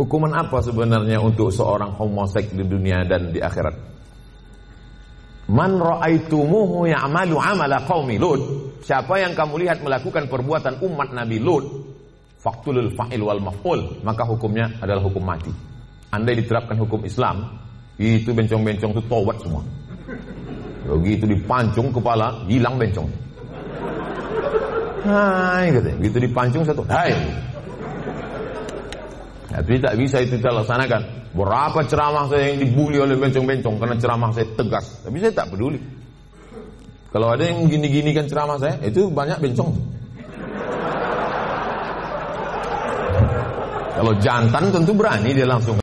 Hukuman apa sebenarnya untuk seorang homoseks di dunia dan di akhirat? Man ra'aitumuhu ya'malu amala qaumi Lut. Siapa yang kamu lihat melakukan perbuatan umat Nabi Lut, faktulul fa'il wal maf'ul, maka hukumnya adalah hukum mati. Andai diterapkan hukum Islam, itu bencong-bencong itu tobat semua. Begitu dipancung kepala, hilang bencong. Hai, katanya. Begitu dipancung satu, hai. Tapi tak bisa itu kita laksanakan. Berapa ceramah saya yang dibully oleh bencong-bencong karena ceramah saya tegas. Tapi saya tak peduli. Kalau ada yang gini-gini kan ceramah saya, itu banyak bencong. Kalau jantan tentu berani dia langsung